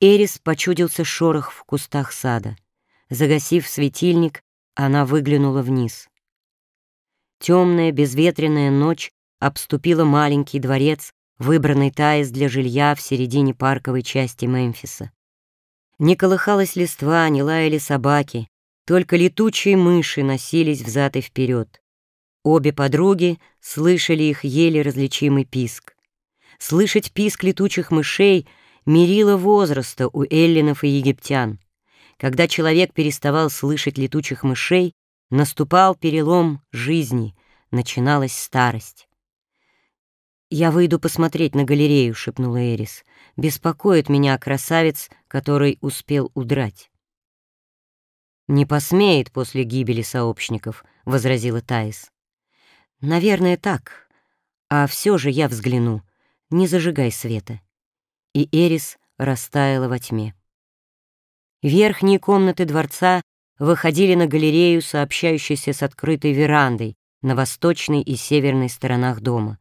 Эрис почудился шорох в кустах сада. Загасив светильник, она выглянула вниз. Темная безветренная ночь обступила маленький дворец, выбранный Таис для жилья в середине парковой части Мемфиса. Не колыхалась листва, не лаяли собаки, только летучие мыши носились взад и вперед. Обе подруги слышали их еле различимый писк. Слышать писк летучих мышей — мерило возраста у эллинов и египтян. Когда человек переставал слышать летучих мышей, наступал перелом жизни, начиналась старость. «Я выйду посмотреть на галерею», — шепнула Эрис. «Беспокоит меня красавец, который успел удрать». «Не посмеет после гибели сообщников», — возразила Таис. «Наверное, так. А все же я взгляну. Не зажигай света» и Эрис растаяла во тьме. Верхние комнаты дворца выходили на галерею, сообщающуюся с открытой верандой на восточной и северной сторонах дома.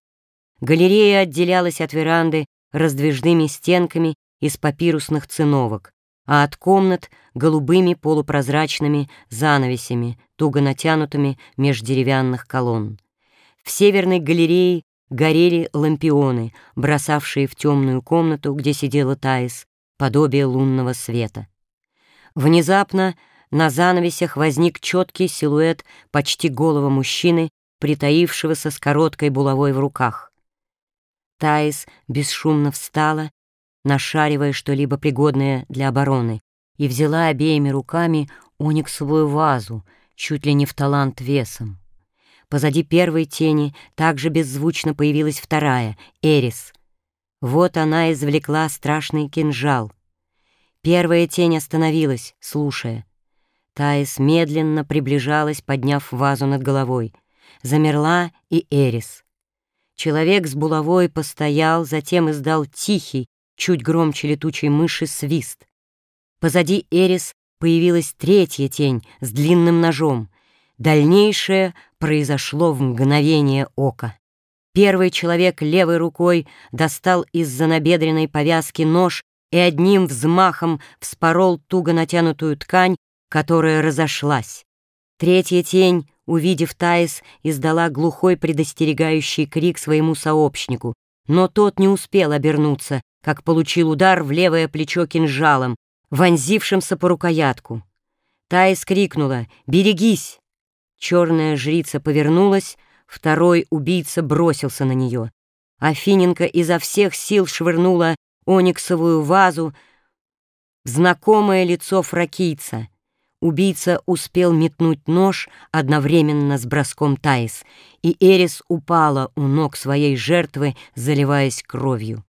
Галерея отделялась от веранды раздвижными стенками из папирусных циновок, а от комнат — голубыми полупрозрачными занавесями, туго натянутыми меж деревянных колонн. В северной галерее горели лампионы, бросавшие в темную комнату, где сидела Таис, подобие лунного света. Внезапно на занавесях возник четкий силуэт почти голого мужчины, притаившегося с короткой булавой в руках. Таис бесшумно встала, нашаривая что-либо пригодное для обороны, и взяла обеими руками ониксовую вазу, чуть ли не в талант весом. Позади первой тени также беззвучно появилась вторая, Эрис. Вот она извлекла страшный кинжал. Первая тень остановилась, слушая. Таис медленно приближалась, подняв вазу над головой. Замерла и Эрис. Человек с булавой постоял, затем издал тихий, чуть громче летучей мыши, свист. Позади Эрис появилась третья тень с длинным ножом. Дальнейшее произошло в мгновение ока. Первый человек левой рукой достал из-за набедренной повязки нож и одним взмахом вспорол туго натянутую ткань, которая разошлась. Третья тень, увидев Таис, издала глухой предостерегающий крик своему сообщнику, но тот не успел обернуться, как получил удар в левое плечо кинжалом, вонзившимся по рукоятку. Таис крикнула «Берегись!» Черная жрица повернулась, второй убийца бросился на нее. Афиненко изо всех сил швырнула ониксовую вазу знакомое лицо фракийца. Убийца успел метнуть нож одновременно с броском Таис, и Эрис упала у ног своей жертвы, заливаясь кровью.